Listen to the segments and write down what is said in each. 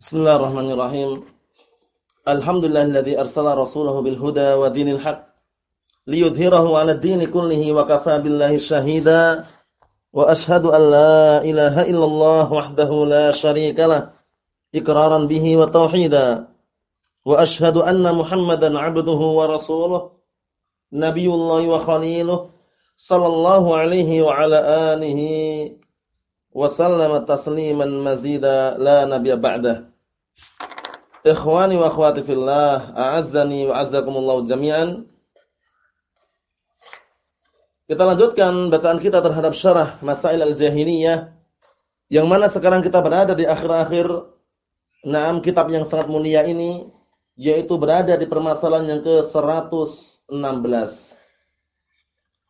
Bismillahirrahmanirrahim. Alhamdulillahilladzi arsala rasulahu bil huda wa dinil haq liyudhhirahu 'ala ad-dini kullihi wa kafaa billahi shahida. Wa ashhadu an la ilaha illallah wahdahu la syarika lah iqraran bihi wa tauhida. Wa ashhadu anna Muhammadan 'abduhu wa rasuluh nabiyullah wa khaliluh sallallahu alaihi wa ala alihi wa sallama tasliman mazida la nabiyya ba'dah. Ikhwani wa akhwati fillah, a'azzani wa azzakumullah jami'an. Kita lanjutkan bacaan kita terhadap syarah Masail al-Jahiliyah yang mana sekarang kita berada di akhir-akhir enam kitab yang sangat mulia ini yaitu berada di permasalahan yang ke-116.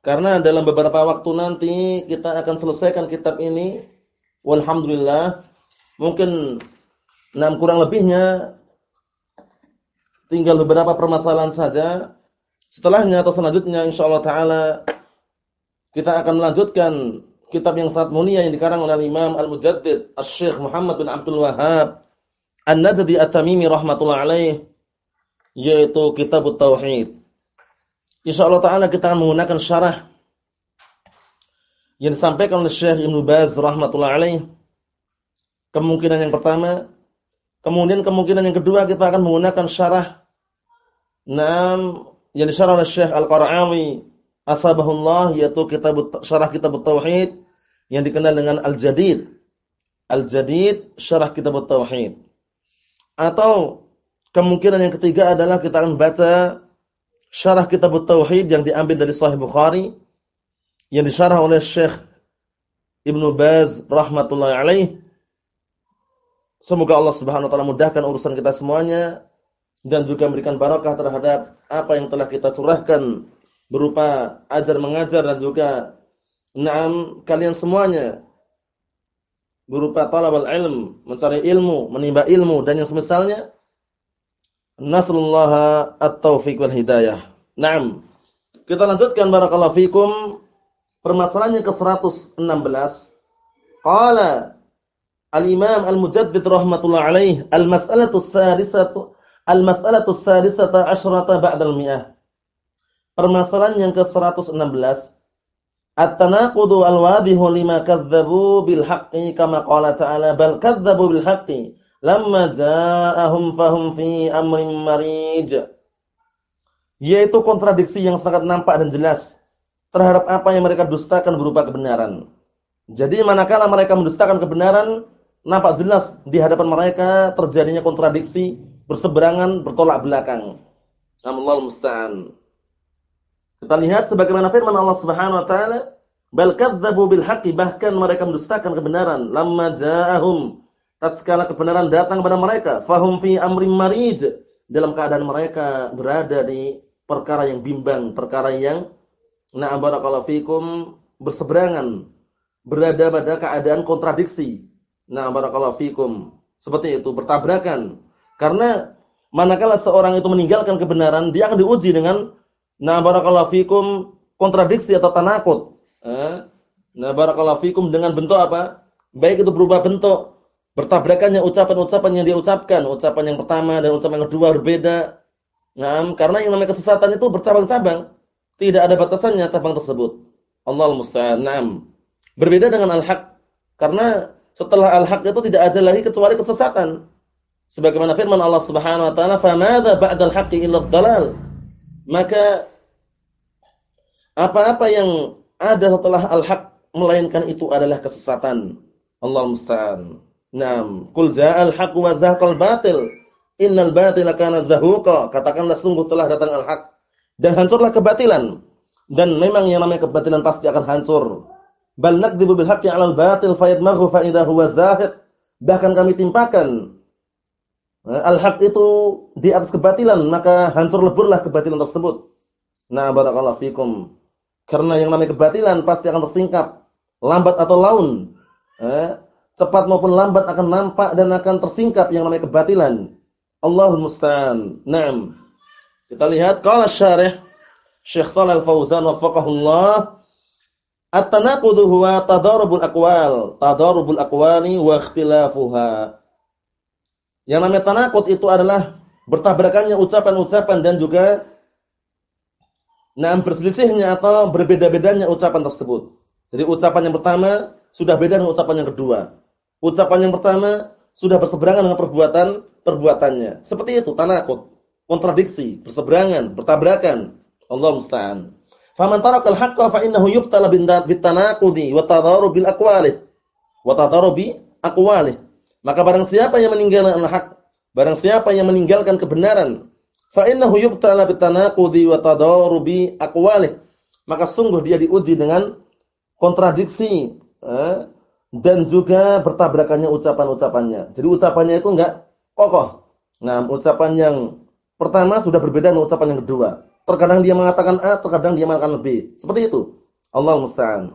Karena dalam beberapa waktu nanti kita akan selesaikan kitab ini walhamdulillah mungkin enam kurang lebihnya tinggal beberapa permasalahan saja. Setelahnya atau selanjutnya insyaallah taala kita akan melanjutkan kitab yang sangat mulia yang dikarang oleh Imam Al-Mujaddid Asy-Syaikh Muhammad bin Abdul Wahhab An-Najdi At-Tamimi rahimatullah alaih yaitu Kitab Tauhid. Insyaallah taala kita akan menggunakan syarah yang disampaikan oleh Syekh Ibnu Baz rahimatullah alaih. Kemungkinan yang pertama, kemudian kemungkinan yang kedua kita akan menggunakan syarah Naam yang disyarah oleh Syekh Al-Qara'awi asbahullah yaitu kitab syarah kitab tauhid yang dikenal dengan Al-Jadid. Al-Jadid syarah kitab tauhid. Atau kemungkinan yang ketiga adalah kita akan baca syarah kitab tauhid yang diambil dari Sahih Bukhari yang disyarah oleh Syekh Ibnu Baz rahmatullahi alaih. Semoga Allah Subhanahu wa taala mudahkan urusan kita semuanya dan juga memberikan barakah terhadap apa yang telah kita curahkan berupa ajar mengajar dan juga na'am kalian semuanya berupa talabul ilm, mencari ilmu, menimba ilmu dan yang semisalnya nasrullah at-taufiq wal hidayah. Naam. Kita lanjutkan barakallahu fikum permasalahan yang ke-116. Qala Al-Imam Al-Mujaddid rahmatullah alaih, al-mas'alatu ats-tsalisatu Al-mas'alatu tsalisata asyrata ba'dal mi'ah. Permasalahan yang ke-116. At-tanaqudu al-wadihu lima kadzdzabu bil haqqi kama qala ta'ala bal kadzdzabu bil haqqi lamma ja'ahum fahum fi amrin marij. Yaitu kontradiksi yang sangat nampak dan jelas terhadap apa yang mereka dustakan berupa kebenaran. Jadi manakala mereka mendustakan kebenaran, nampak jelas di hadapan mereka terjadinya kontradiksi berseberangan, bertolak belakang. Allah musta'an. Kita lihat sebagaimana firman Allah Subhanahu wa taala, "Bal kadzdzabu bil haqqi," bahkan mereka mendustakan kebenaran. Lamma ja'ahum, tatkala kebenaran datang kepada mereka, fahum fi amrin marij, dalam keadaan mereka berada di perkara yang bimbang, perkara yang na'am barakallahu fikum berseberangan, berada pada keadaan kontradiksi. Na'am barakallahu fikum. Seperti itu, bertabrakan. Karena manakala seorang itu meninggalkan kebenaran, dia akan diuji dengan na barakallahu fikum kontradiksi atau tanakut. Eh? Na barakallahu fikum dengan bentuk apa? Baik itu berubah bentuk, bertabrakannya ucapan-ucapan yang dia ucapkan, ucapan yang pertama dan ucapan yang kedua berbeda. Nah, karena yang namanya kesesatan itu bercabang-cabang, tidak ada batasannya cabang tersebut. Allah musta'an. Naam. Berbeda dengan al-haq. Karena setelah al-haq itu tidak ada lagi kecuali kesesatan. Sebagaimana firman Allah Subhanahu wa taala, "Famadza ba'dal haqqi illa dhalal?" Maka apa-apa yang ada setelah al-haq melainkan itu adalah kesesatan. Allah musta'an. Naam, qul ja'al haqq wa zahaqal batil. Innal batila kana zahuqa. Katakanlah sungguh telah datang al-haq dan hancurlah kebatilan. Dan memang yang namanya kebatilan pasti akan hancur. Bal nakdzibu bil haqqi 'alal batil fayadmaghu fa idza huwa zahiq. Bahkan kami timpakan Eh, al-haq itu di atas kebatilan, maka hancur leburlah kebatilan tersebut. Nah, barakallahu fikum. Karena yang namanya kebatilan pasti akan tersingkap, lambat atau laun. Eh, cepat maupun lambat akan nampak dan akan tersingkap yang namanya kebatilan. Allahul musta'an. Naam. Kita lihat qala syarih Syekh Shalal Fauzan wafaqahullah At-tanaqudu huwa tadarubul aqwal, tadarubul aqwali wa ikhtilafuha. Yang namanya tanakut itu adalah bertabrakannya ucapan-ucapan dan juga nah berselisihnya atau berbeda-bedanya ucapan tersebut. Jadi ucapan yang pertama sudah beda dengan ucapan yang kedua. Ucapan yang pertama sudah berseberangan dengan perbuatan perbuatannya. Seperti itu tanakut, kontradiksi, berseberangan, bertabrakan. Allah musta'an. Faman tarakal haqqa fa innahu yubtala bitanaqudi wa tadharu bil aqwalih. Wa tadharu bi aqwalih. Maka barang siapa yang meninggalkan al-haq, barang siapa yang meninggalkan kebenaran, fa innahu yubtala bitanaqudi wa tadharu bi aqwalih. Maka sungguh dia diuji dengan kontradiksi eh, dan juga bertabrakannya ucapan-ucapannya. Jadi ucapannya itu enggak kokoh. Nah, ucapan yang pertama sudah berbeda dengan ucapan yang kedua. Terkadang dia mengatakan A, terkadang dia mengatakan B. Seperti itu. Allah musta'an.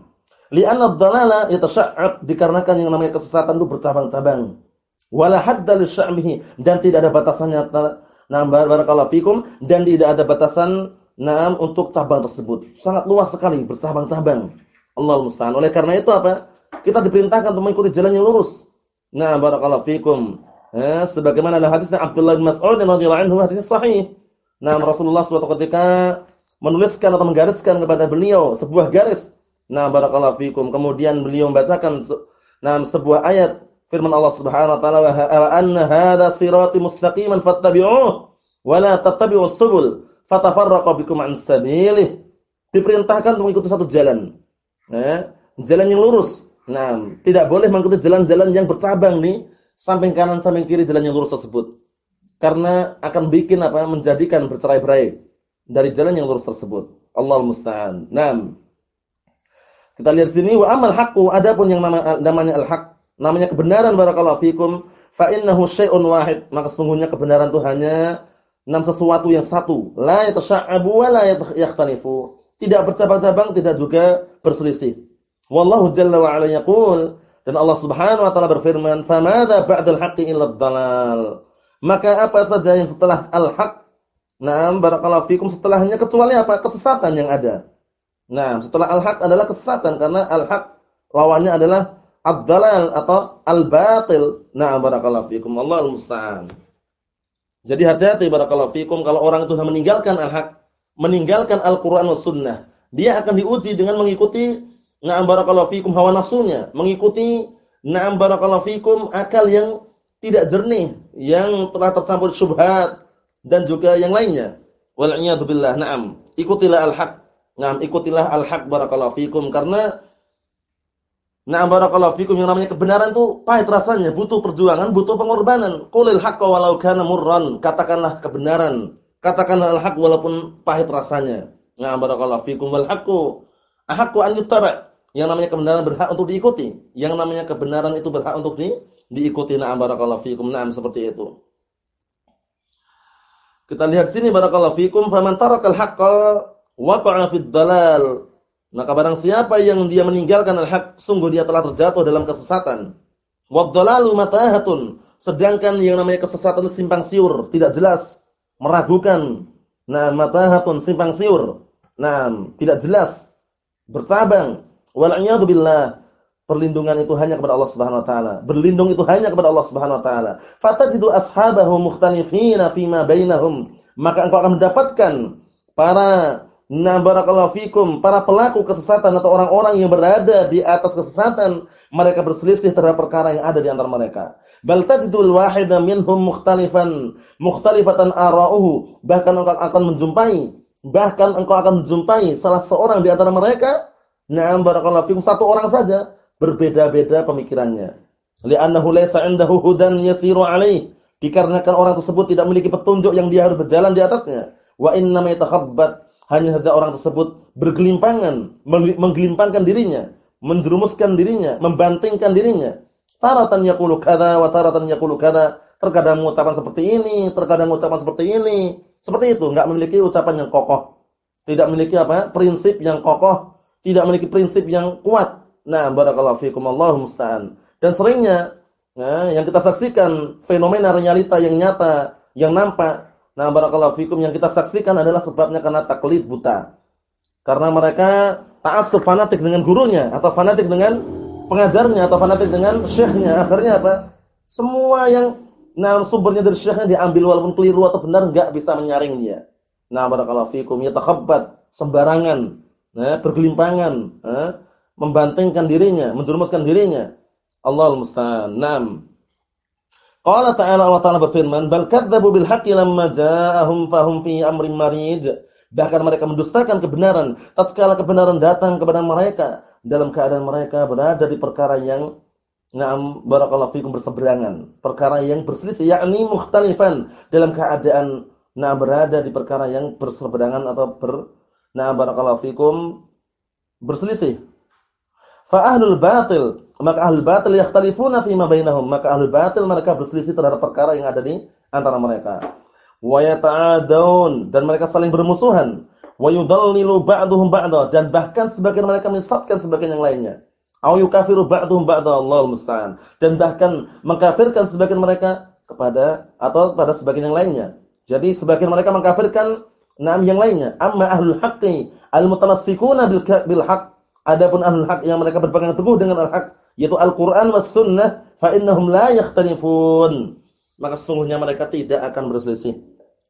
Li'anna ad-dhalala yatasha'ab dikarenakan yang namanya kesesatan itu bercabang-cabang. Wala hadda lisya'mihi dan tidak ada batasannya. Nah, barakallahu fikum dan tidak ada batasan Naam untuk cabang tersebut. Sangat luas sekali bercabang-cabang. Allah musta'an. Oleh karena itu apa? kita diperintahkan untuk mengikuti jalan yang lurus. Nah, barakallahu fikum. Ya, sebagaimana dalam hadisnya Abdullah bin Mas'ud radhiyallahu anhu hadis sahih. Nah, Rasulullah suatu ketika menuliskan atau menggariskan kepada beliau sebuah garis. Nah, barakallahu fikum. Kemudian beliau membacakan nah, sebuah ayat firman Allah Subhanahu wa taala wa anna hadza sirati mustaqiman fattabi'uh wa la tattabi'us subul fatafarraqu bikum an sabilih. Diperintahkan untuk mengikuti satu jalan. Ya, jalan yang lurus. Nah, tidak boleh mengikuti jalan-jalan yang bercabang nih, samping kanan samping kiri jalan yang lurus tersebut. Karena akan bikin apa? menjadikan bercerai-berai dari jalan yang lurus tersebut. Allah musta'an. Nah, kita lihat sini wa amal haqqu adapun yang nama, namanya al-haq, namanya kebenaran barakallahu fikum, fa innahu syai'un wahid. Maka sungguhnya kebenaran itu hanya enam sesuatu yang satu, la yatasha'abu wa la yakhtalifu. Tidak bercabang-cabang, tidak juga berselisih. Wallahu jalla wa ala yaqul dan Allah Subhanahu wa taala berfirman, "Famadza ba'dal haqqi illa dhalal." Maka apa saja yang setelah al-haq? Naam barakallahu fikum setelahnya kecuali apa? Kesesatan yang ada. Nah, setelah al-haq adalah kesesatan karena al-haq lawannya adalah ad-dhalal atau al-batil. Nah, barakallahu fikum. Allahul musta'an. Jadi hati-hati barakallahu fikum kalau orang itu sudah meninggalkan al-haq, meninggalkan Al-Qur'an was sunnah, dia akan diuji dengan mengikuti na'am barakallahu fikum hawa nafsunya, mengikuti na'am barakallahu fikum akal yang tidak jernih, yang telah tercampur syubhat dan juga yang lainnya. Wal iyadu billah, na'am. Ikutilah al-haq. Na'am, ikutilah al-haq barakallahu fikum karena na'am barakallahu fikum yang namanya kebenaran itu pahit rasanya, butuh perjuangan, butuh pengorbanan. Qulil haqqa walau kana murran. Katakanlah kebenaran. Katakanlah al-haq walaupun pahit rasanya. Na'am barakallahu fikum wal haqqu ahaqqu an yuttaba'. Yang namanya kebenaran berhak untuk diikuti. Yang namanya kebenaran itu berhak untuk di, diikuti. Na'am barakallahu fikum. Na'am seperti itu. Kita lihat sini barakallahu fikum. Faman tarakal haqqa waqa'a fid dalal. Maka barang siapa yang dia meninggalkan al-haq, sungguh dia telah terjatuh dalam kesesatan. Wad-dalalu matahatun. Sedangkan yang namanya kesesatan simpang siur, tidak jelas, meragukan. Nah, matahatun simpang siur. Nah, tidak jelas, bercabang. Wal billah. Perlindungan itu hanya kepada Allah Subhanahu wa taala. Berlindung itu hanya kepada Allah Subhanahu wa taala. Fatajidu ashabahu mukhtalifina fima bainahum. Maka engkau akan mendapatkan para na barakallahu fikum, para pelaku kesesatan atau orang-orang yang berada di atas kesesatan, mereka berselisih terhadap perkara yang ada di antara mereka. Bal tajidul wahida minhum mukhtalifan, mukhtalifatan ara'uhu. Bahkan engkau akan menjumpai, bahkan engkau akan menjumpai salah seorang di antara mereka Na'am barakallahu fikum satu orang saja berbeda-beda pemikirannya. Li'annahu laysa 'indahu hudan yasiru 'alaih. Dikarenakan orang tersebut tidak memiliki petunjuk yang dia harus berjalan di atasnya. Wa inna ma yatakhabbat hanya saja orang tersebut bergelimpangan, menggelimpangkan dirinya, menjerumuskan dirinya, membantingkan dirinya. Taratan yaqulu kadza wa taratan yaqulu kadza. Terkadang ucapan seperti ini, terkadang ucapan seperti ini. Seperti itu, enggak memiliki ucapan yang kokoh. Tidak memiliki apa? prinsip yang kokoh tidak memiliki prinsip yang kuat. Nah, barakallahu fikum Allahu musta'an. Dan seringnya nah, yang kita saksikan fenomena realita yang nyata, yang nampak. Nah, barakallahu fikum yang kita saksikan adalah sebabnya karena taklid buta. Karena mereka ta'assub fanatik dengan gurunya atau fanatik dengan pengajarnya atau fanatik dengan syekhnya. Akhirnya apa? Semua yang nah sumbernya dari syekhnya diambil walaupun keliru atau benar enggak bisa menyaring dia. Nah, barakallahu fikum yatakhabbat sembarangan, nah, bergelimpangan, eh, membantingkan dirinya, menjerumuskan dirinya. Allahul musta'an. Naam. Qala ta'ala Allah Ta'ala berfirman, "Bal kadzdzabu bil haqqi lamma ja'ahum fahum fi amrin marij." Bahkan mereka mendustakan kebenaran tatkala kebenaran datang kepada mereka dalam keadaan mereka berada di perkara yang Naam barakallahu fikum berseberangan, perkara yang berselisih yakni mukhtalifan dalam keadaan nah berada di perkara yang berseberangan atau ber nah barakallahu fikum berselisih. Fa ahlul batil, maka ahlul batil yakhtalifuna fi ma bainahum, maka ahlul batil mereka berselisih terhadap perkara yang ada di antara mereka. Wa yata'adun dan mereka saling bermusuhan. Wa yudallilu ba'duhum ba'da dan bahkan sebagian mereka menyesatkan sebagian yang lainnya. Au yukafiru ba'dhum ba'dha Allahul musta'an. Dan bahkan mengkafirkan sebagian mereka kepada atau pada sebagian yang lainnya. Jadi sebagian mereka mengkafirkan enam yang lainnya. Amma ahlul haqqi al-mutamassikuna bil haqq. Adapun ahlul haq yang mereka berpegang teguh dengan al-haq yaitu Al-Qur'an was sunnah fa innahum la yakhtalifun. Maka sesungguhnya mereka tidak akan berselisih.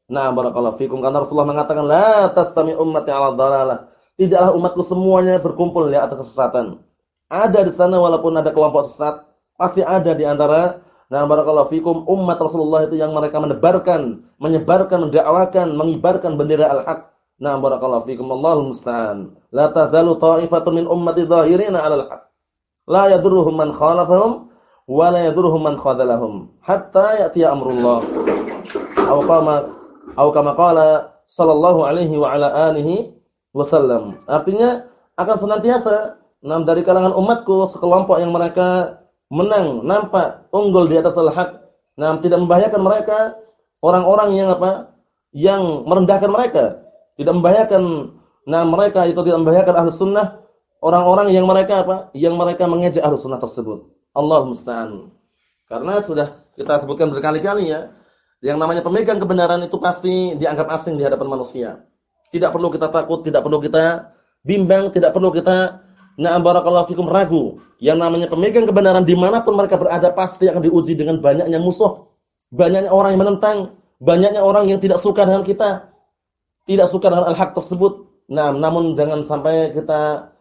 Nah, barakallahu fikum karena Rasulullah mengatakan la tastami ummati 'ala dhalalah. Tidaklah umatku semuanya berkumpul di atas kesesatan. Ada di sana walaupun ada kelompok sesat, pasti ada di antara nah barakallahu fikum umat Rasulullah itu yang mereka menebarkan, menyebarkan, mendakwakan, mengibarkan bendera al-haq. Nah barakallahu fikum Allahul musta'an. La tazalu ta'ifatun min ummati dhahirina 'alal haq. La yadurruhum man khalafahum wa la yadurruhum man khadalahum hatta ya'ti amrullah. Aw kama aw kama qala sallallahu alaihi wa ala alihi wasallam. Artinya akan senantiasa Nah, dari kalangan umatku sekelompok yang mereka menang, nampak unggul di atas al-haq. Nah, tidak membahayakan mereka orang-orang yang apa? Yang merendahkan mereka. Tidak membahayakan nah mereka itu tidak membahayakan ahli sunnah orang-orang yang mereka apa? Yang mereka mengejek ahli sunnah tersebut. Allah musta'an. Karena sudah kita sebutkan berkali-kali ya, yang namanya pemegang kebenaran itu pasti dianggap asing di hadapan manusia. Tidak perlu kita takut, tidak perlu kita bimbang, tidak perlu kita Na'am barakallahu fikum ragu. Yang namanya pemegang kebenaran di mana pun mereka berada pasti akan diuji dengan banyaknya musuh. Banyaknya orang yang menentang. Banyaknya orang yang tidak suka dengan kita. Tidak suka dengan al-haq tersebut. Nah, namun jangan sampai kita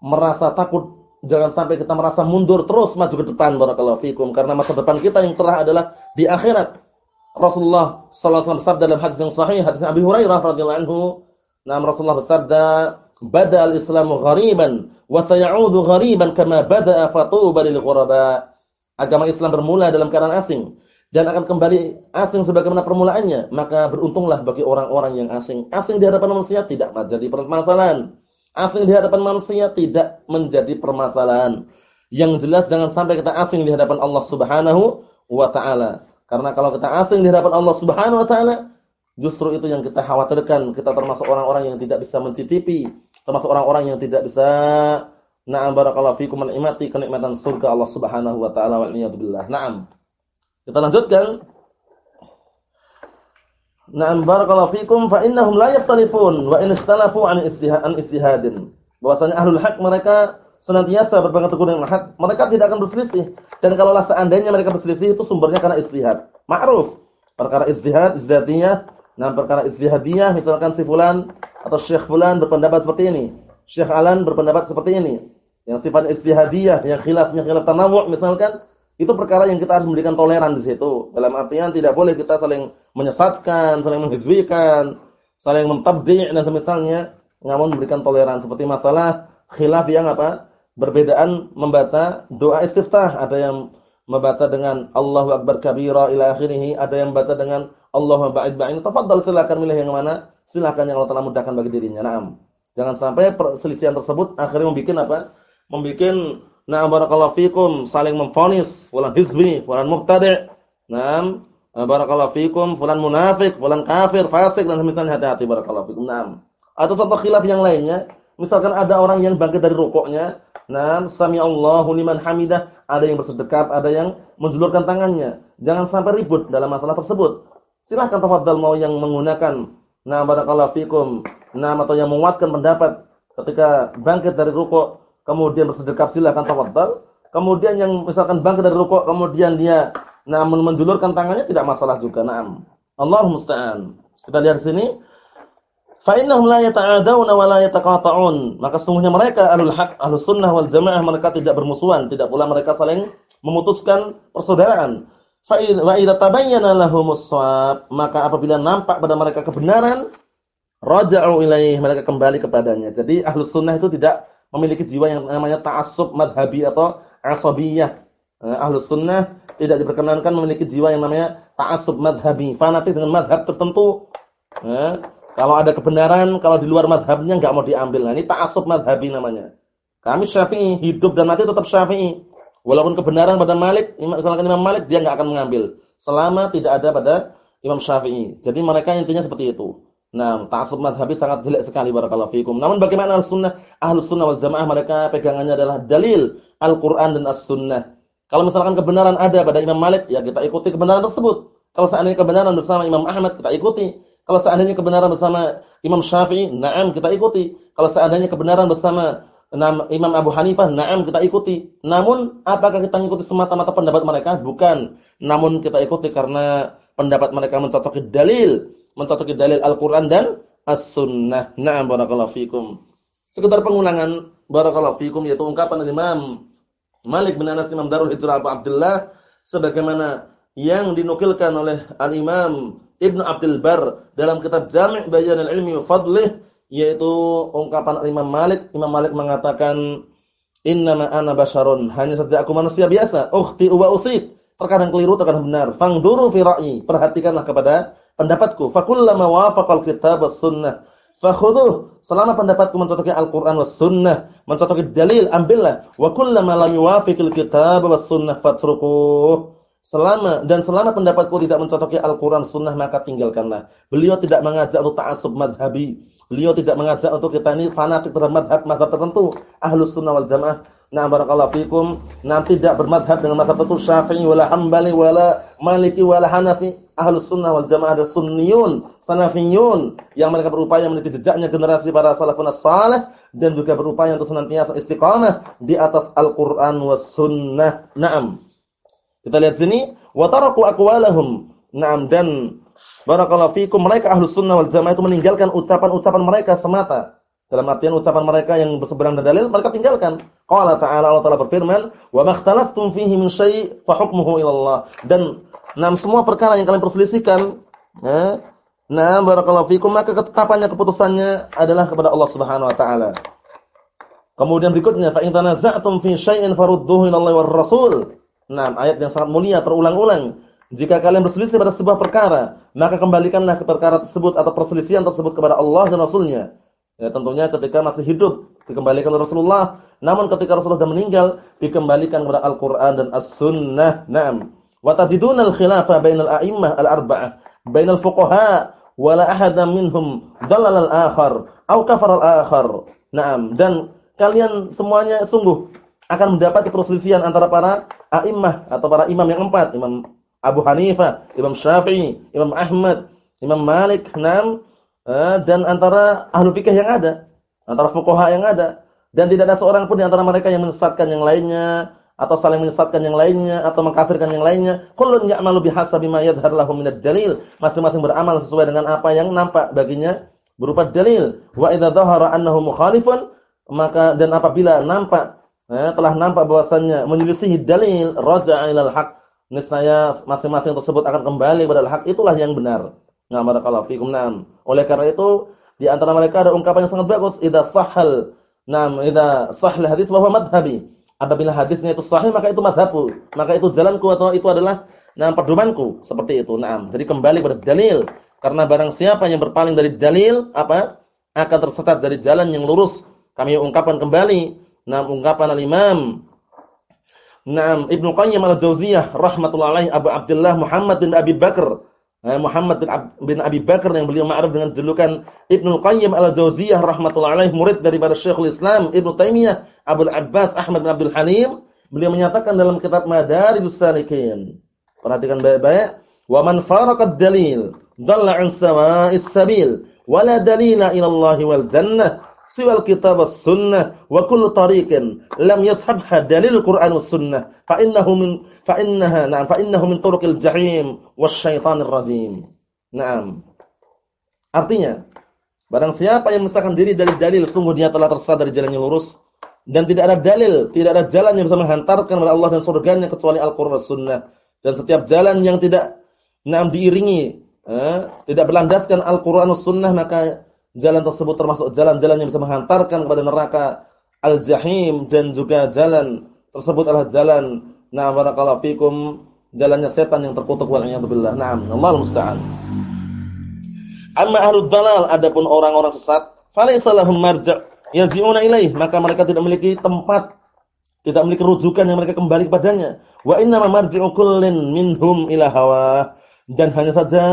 merasa takut. Jangan sampai kita merasa mundur terus maju ke depan barakallahu fikum. Karena masa depan kita yang cerah adalah di akhirat. Rasulullah sallallahu alaihi wasallam bersabda dalam hadis yang sahih, hadis Abi Hurairah radhiyallahu anhu, nah Rasulullah bersabda, bada al-islamu ghariban wa sayaudu ghariban kama bada'a fatuba lil ghuraba. Agama Islam bermula dalam keadaan asing dan akan kembali asing sebagaimana permulaannya, maka beruntunglah bagi orang-orang yang asing. Asing di hadapan manusia tidak menjadi permasalahan. Asing di hadapan manusia tidak menjadi permasalahan. Yang jelas jangan sampai kita asing di hadapan Allah Subhanahu wa taala. Karena kalau kita asing di hadapan Allah Subhanahu wa taala, justru itu yang kita khawatirkan. Kita termasuk orang-orang yang tidak bisa mencicipi termasuk orang-orang yang tidak bisa na'am barakallahu fikum menikmati kenikmatan surga Allah Subhanahu wa taala wal billah. Naam. Kita lanjutkan. Na'am barakallahu fikum fa innahum la yaftalifun wa in ikhtalafu an istihadin istihadin. Bahwasanya ahlul haq mereka senantiasa berpegang teguh dengan hak, mereka tidak akan berselisih. Dan kalaulah seandainya mereka berselisih itu sumbernya karena istihad. Ma'ruf. Perkara istihad, izdiyatiyah, nah perkara istihadiyah misalkan si fulan atau Syekh fulan berpendapat seperti ini. Syekh Alan berpendapat seperti ini. Yang sifatnya istihadiyah, yang khilafnya khilaf tanawu' misalkan, itu perkara yang kita harus memberikan toleran di situ. Dalam artian tidak boleh kita saling menyesatkan, saling menghizwikan, saling mentabdi' dan semisalnya, namun memberikan toleran seperti masalah khilaf yang apa? Berbedaan membaca doa istiftah, ada yang membaca dengan Allahu akbar kabira ila akhirih, ada yang membaca dengan Allahumma ba'id ba'in. Tafadhal silakan milih yang mana? Silakan yang Allah Taala mudahkan bagi dirinya. Naam. Jangan sampai perselisihan tersebut akhirnya membuat apa? Membuat na'am barakallahu fikum saling memfonis fulan hizbi, fulan mubtadi'. Naam. Barakallahu fikum fulan munafik, fulan kafir, fasik dan semisalnya hati-hati barakallahu fikum. Naam. Atau contoh khilaf yang lainnya, misalkan ada orang yang bangkit dari rukuknya, Naam, sami Allahu liman hamidah, ada yang bersedekap, ada yang menjulurkan tangannya. Jangan sampai ribut dalam masalah tersebut. Silahkan tafadhal mau yang menggunakan Nah, barakallahu fikum. Nah, atau yang menguatkan pendapat ketika bangkit dari rukuk kemudian bersedekap silakan tafadhal. Kemudian yang misalkan bangkit dari rukuk kemudian dia namun menjulurkan tangannya tidak masalah juga. Naam. Allah musta'an. Kita lihat sini. Fa innahum la yata'adawna wa la yataqata'un. Maka sungguhnya mereka ahlul haq, ahlus sunnah wal jamaah mereka tidak bermusuhan, tidak pula mereka saling memutuskan persaudaraan. Fa idza tabayyana lahumus maka apabila nampak pada mereka kebenaran, raja'u ilaih, mereka kembali kepadanya. Jadi ahlus sunnah itu tidak memiliki jiwa yang namanya ta'assub madhabi atau asabiyah. Eh, ahlus sunnah tidak diperkenankan memiliki jiwa yang namanya ta'assub madhabi, fanatik dengan madhab tertentu. Eh, kalau ada kebenaran, kalau di luar madhabnya nggak mau diambil. Nah, ini ta'assub madhabi namanya. Kami Syafi'i, hidup dan mati tetap Syafi'i. Walaupun kebenaran pada Malik, misalkan Imam Malik dia nggak akan mengambil selama tidak ada pada Imam Syafi'i. Jadi mereka intinya seperti itu. Nah, ta'assub madhabi sangat jelek sekali barakallahu fikum. Namun bagaimana Ahlussunnah? Ahlussunnah wal Jamaah mereka pegangannya adalah dalil Al-Qur'an dan As-Sunnah. Kalau misalkan kebenaran ada pada Imam Malik, ya kita ikuti kebenaran tersebut. Kalau seandainya kebenaran bersama Imam Ahmad, kita ikuti. Kalau seandainya kebenaran bersama Imam Syafi'i, na'am kita ikuti. Kalau seandainya kebenaran bersama Imam Abu Hanifah, na'am kita ikuti. Namun apakah kita ikuti semata-mata pendapat mereka? Bukan. Namun kita ikuti karena pendapat mereka mencocoki dalil mencocoki dalil Al-Qur'an dan As-Sunnah. Na'am barakallahu fikum. Sekedar pengulangan barakallahu fikum yaitu ungkapan Imam Malik bin Anas Imam Darul Hijrah Abu Abdullah sebagaimana yang dinukilkan oleh Al-Imam Ibnu Abdul Bar dalam kitab Jami' Bayan al-Ilmi wa Fadlih yaitu ungkapan Imam Malik. Imam Malik mengatakan innama ana basyarun, hanya saja aku manusia biasa, ukhti wa usid. Terkadang keliru, terkadang benar. Fangduru fi ra'yi, perhatikanlah kepada pendapatku. Fakullama wafaqal kitab was sunnah fakhudhuh. Selama pendapatku mencocoki Al-Qur'an was sunnah, mencocoki dalil, ambillah. Wa kullama lam yuwafiqil kitab was sunnah fatrukuh. Selama dan selama pendapatku tidak mencocoki Al-Qur'an sunnah maka tinggalkanlah. Beliau tidak mengajak untuk ta'assub madhabi. Beliau tidak mengajak untuk kita ini fanatik terhadap madhab-madhab tertentu. Ahlus sunnah wal jamaah. Nah barakallahu fikum. Nah tidak bermadhab dengan madhab tertentu. Syafi'i wala hambali wala maliki wala hanafi ahlus sunnah wal jamaah ada sunniyun, salafiyun yang mereka berupaya meniti jejaknya generasi para salafun salih dan juga berupaya untuk senantiasa istiqamah di atas Al-Qur'an was sunnah. Naam. Kita lihat sini wa taraku aqwalahum. Naam dan barakallahu fikum mereka ahlus sunnah wal jamaah itu meninggalkan ucapan-ucapan mereka semata. Dalam artian ucapan mereka yang berseberang dengan dalil mereka tinggalkan. Qala ta'ala Allah Ta'ala berfirman, "Wa makhtalaftum fihi min syai' fa hukmuhu ila Allah." Dan Nah, semua perkara yang kalian perselisihkan, ya, nah barakallahu fikum maka ketetapannya keputusannya adalah kepada Allah Subhanahu wa taala. Kemudian berikutnya fa in tanaza'tum fi syai'in farudduhu ila Allah war Rasul. Nah, ayat yang sangat mulia terulang-ulang. Jika kalian berselisih pada sebuah perkara, maka kembalikanlah ke perkara tersebut atau perselisihan tersebut kepada Allah dan Rasulnya. Ya, tentunya ketika masih hidup dikembalikan kepada Rasulullah, namun ketika Rasulullah sudah meninggal dikembalikan kepada Al-Qur'an dan As-Sunnah. Naam. Wa tajiduna al-khilafa bainal a'immah al-arba'ah, bainal fuqaha wa la ahada minhum dallal al-akhar aw kafar al-akhar. Naam, dan kalian semuanya sungguh akan mendapat perselisihan antara para a'immah atau para imam yang empat, Imam Abu Hanifah, Imam Syafi'i, Imam Ahmad, Imam Malik, Naam, dan antara ahlu fikih yang ada, antara fuqaha yang ada, dan tidak ada seorang pun di antara mereka yang menyesatkan yang lainnya atau saling menyesatkan yang lainnya atau mengkafirkan yang lainnya. Kullun ya'malu bihasabi ma yadhhar lahu minad dalil. Masing-masing beramal sesuai dengan apa yang nampak baginya berupa dalil. Wa idza dhahara annahu mukhalifun maka dan apabila nampak eh, telah nampak bahwasannya menyelisihi dalil raja'a ilal haq. Niscaya masing-masing tersebut akan kembali kepada hak itulah yang benar. Nah, barakallahu fikum. Naam. Oleh karena itu di antara mereka ada ungkapan yang sangat bagus, idza sahhal. Naam, idza sahhal hadis wa huwa madhhabi Apabila hadisnya itu sahih maka itu madhabku, maka itu jalanku atau itu adalah nah pedomanku seperti itu. Naam. Jadi kembali kepada dalil. Karena barang siapa yang berpaling dari dalil apa? akan tersesat dari jalan yang lurus. Kami ungkapkan kembali nah ungkapan al-Imam Naam Ibnu Qayyim al-Jauziyah rahimatullah Abu Abdullah Muhammad bin Abi Bakar Muhammad bin, Ab bin Abi Bakar yang beliau ma'ruf dengan julukan Ibnu Qayyim Al-Jauziyah rahimatullah alaih murid daripada Syekhul Islam Ibnu Taimiyah Abu Abbas Ahmad bin Abdul Halim. Beliau menyatakan dalam kitab Madarijus Salikin. Perhatikan baik-baik. Wa man faraqad dalil dhalla an sabil wala dalila ila Allah wal jannah siwal kitab was sunnah wa kullu tariqin lam yashabha dalil Qur'an was sunnah fa innahu min fa innaha na'am fa innahu min turuqil jahim wasyaitanir rajim. Naam. Artinya, barang siapa yang memisahkan diri dari dalil sungguh dia telah tersesat dari jalan yang lurus dan tidak ada dalil, tidak ada jalan yang bisa menghantarkan kepada Allah dan surganya kecuali Al-Qur'an sunnah. Dan setiap jalan yang tidak naam diiringi, eh, tidak berlandaskan Al-Qur'an sunnah maka jalan tersebut termasuk jalan-jalan yang bisa menghantarkan kepada neraka al-jahim dan juga jalan tersebut adalah jalan na barakallahu fikum jalannya setan yang terkutuk wal billah. Naam, Allah musta'an. Amma ahlud dalal adapun orang-orang sesat, falaysa lahum marja' yarji'una ilaih, maka mereka tidak memiliki tempat tidak memiliki rujukan yang mereka kembali kepadanya. Wa inna ma marji'u kullin minhum ila hawa. Dan hanya saja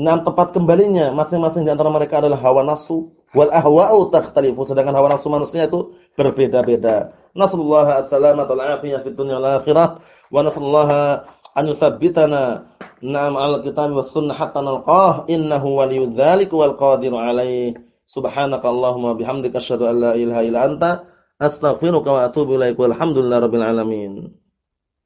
enam tempat kembalinya masing-masing di antara mereka adalah hawa nafsu wal ahwa'u takhtalifu sedangkan hawa nafsu manusia itu berbeda-beda. Nasallahu as-salamata wal afiyah fid dunya wal akhirah wa nasallaha an yuthabbitana na'am al-kitab was sunnah hatta nalqah innahu waliyyu dzalik wal qadiru alaih. Subhanakallahumma bihamdika asyhadu an la ilaha illa anta astaghfiruka wa atubu ilaik walhamdulillahi rabbil alamin.